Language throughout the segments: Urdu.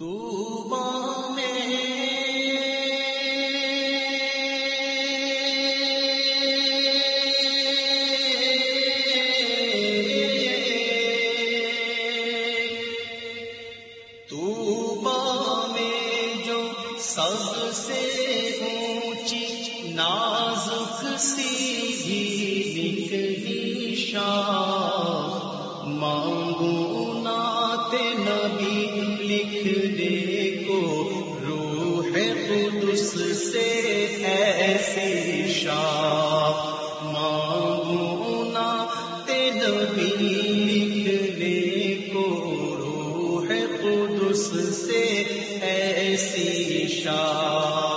سب سے اونچی نازک سی نکلی شاہ مانگو نبی لکھ دے کو روح قدس سے ایسی شاپ مانگونا نات نبی لکھ دے کو روح قدس سے ایسی شاپ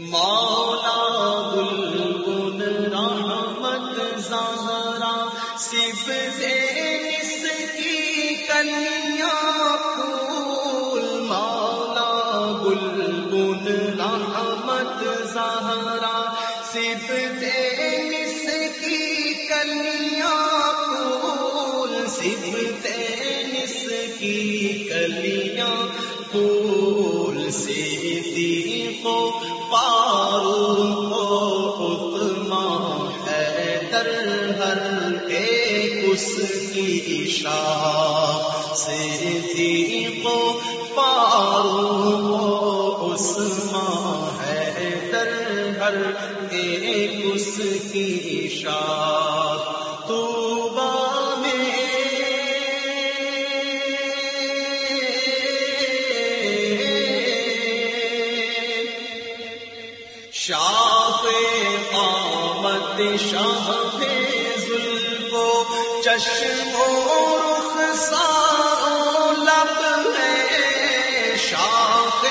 مولا بلبل رحمت زہرا، صرف دے اس کی کلیاں پھول۔ مولا بلبل رحمت زہرا، صرف دے اس کی کلیاں پھول۔ صرف دے اس کی کلیاں پھول۔ سے کو پارو اتما ہے در ہر ایک اس کی شاہ سے کو پارو اس ماں ہے در ہر ایک اس کی شاہ شاہ قامت شاہ ظلم چشم رخ سارو لب ہے شاہ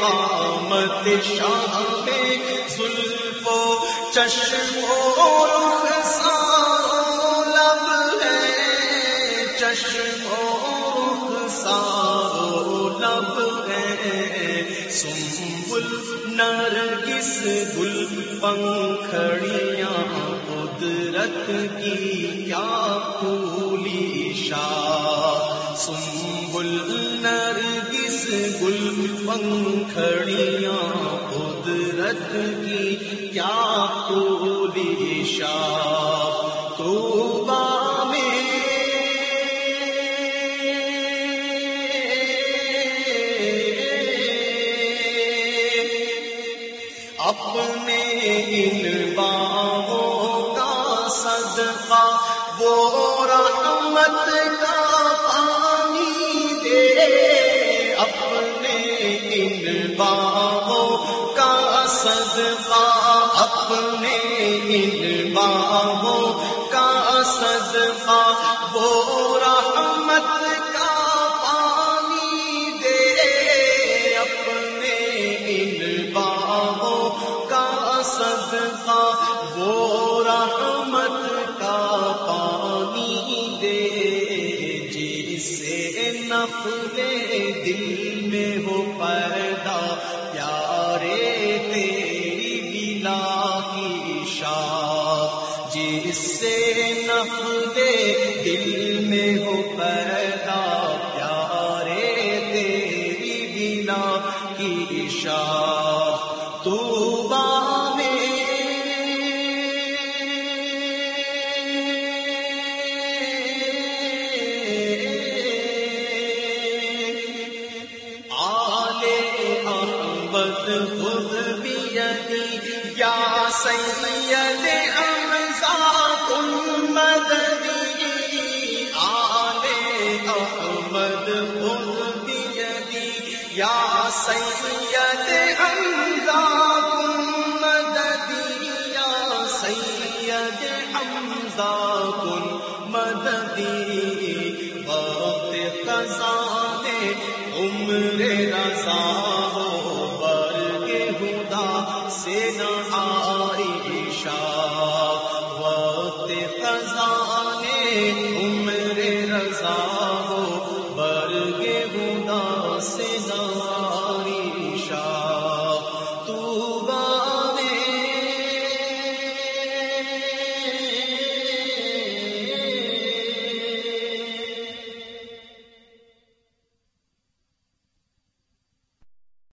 قامت شاہ ظلم چشم رخ سارو لب ہے چشم رخ سارو لب ہے سنبل نرگس گل پنکھڑیاں قدرت کی کیا پھولی شاہ؟ سنبل نرگس گل پنکھڑیاں قدرت کی کیا پھولی شاہ؟ اپنے ان باغوں کا صدقہ، وہ رحمت کا پانی دے۔ اپنے ان باغوں کا صدقہ، اپنے ان باغوں کا صدقہ، وہ رحمت سے نفلے دل میں ہو پیدا پیارے تیری بلا کی شاہ جس سے نفلے دل میں ہو پیدا پیارے تیری بلا کی شاہ تو خود بھی یا سید امزا تم مدنی احمد یا سید امزا تم مدنی یا سید امزا تم مدنی وقت خزانے عمر رضا ہو۔ سے نہ آئے شاہ وقت خزانے عمر رضا ہو برگ گنا سے نہ